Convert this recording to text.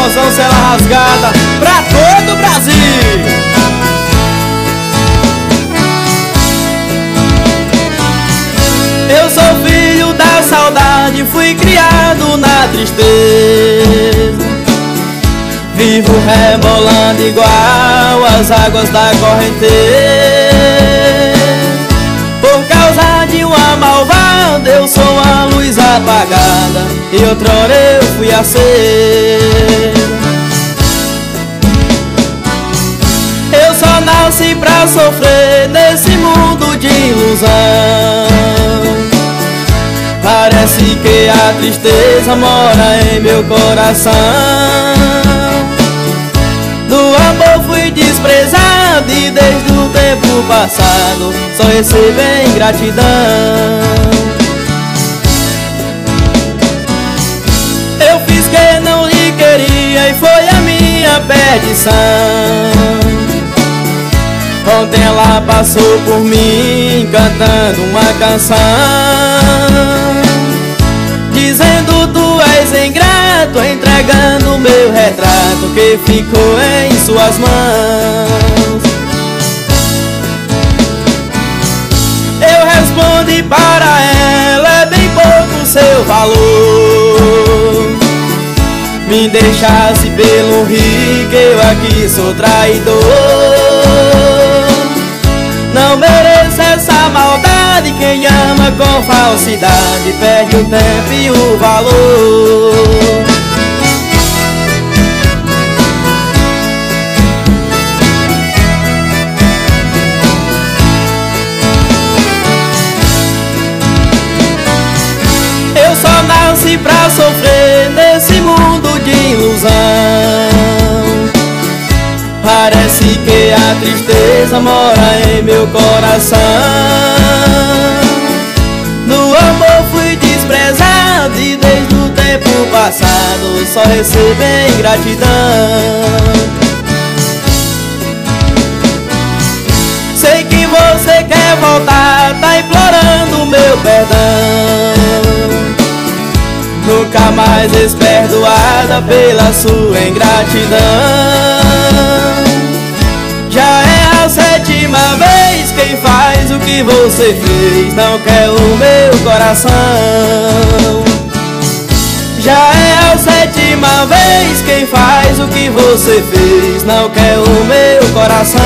forrozão cela rasgada pra todo o Brasil. Eu sou filho da saudade, fui criado na tristeza. Vivo rebolando igual as águas da correnteza. Apagada E outrora eu fui a ser. Eu só nasci pra sofrer nesse mundo de ilusão. Parece que a tristeza mora em meu coração. Do amor fui desprezado e desde o tempo passado Só receber ingratidão perdição. Ontem ela passou por mim cantando uma canção Dizendo tu és ingrato, entregando meu retrato que ficou em suas mãos. Eu respondi para ela, é bem pouco seu valor. Me deixasse pelo rio eu aqui sou traidor. Não mereço essa maldade, quem ama com falsidade Perde o tempo e o valor. Eu só nasci pra sofrer Parece que a tristeza mora em meu coração. No amor fui desprezado e desde o tempo passado Só recebo ingratidão Sei que você quer voltar, tá implorando meu perdão. Nunca mais és perdoada pela sua ingratidão faz o que você fez Não quer o meu coração. Já é a sétima vez quem faz o que você fez Não quer o meu coração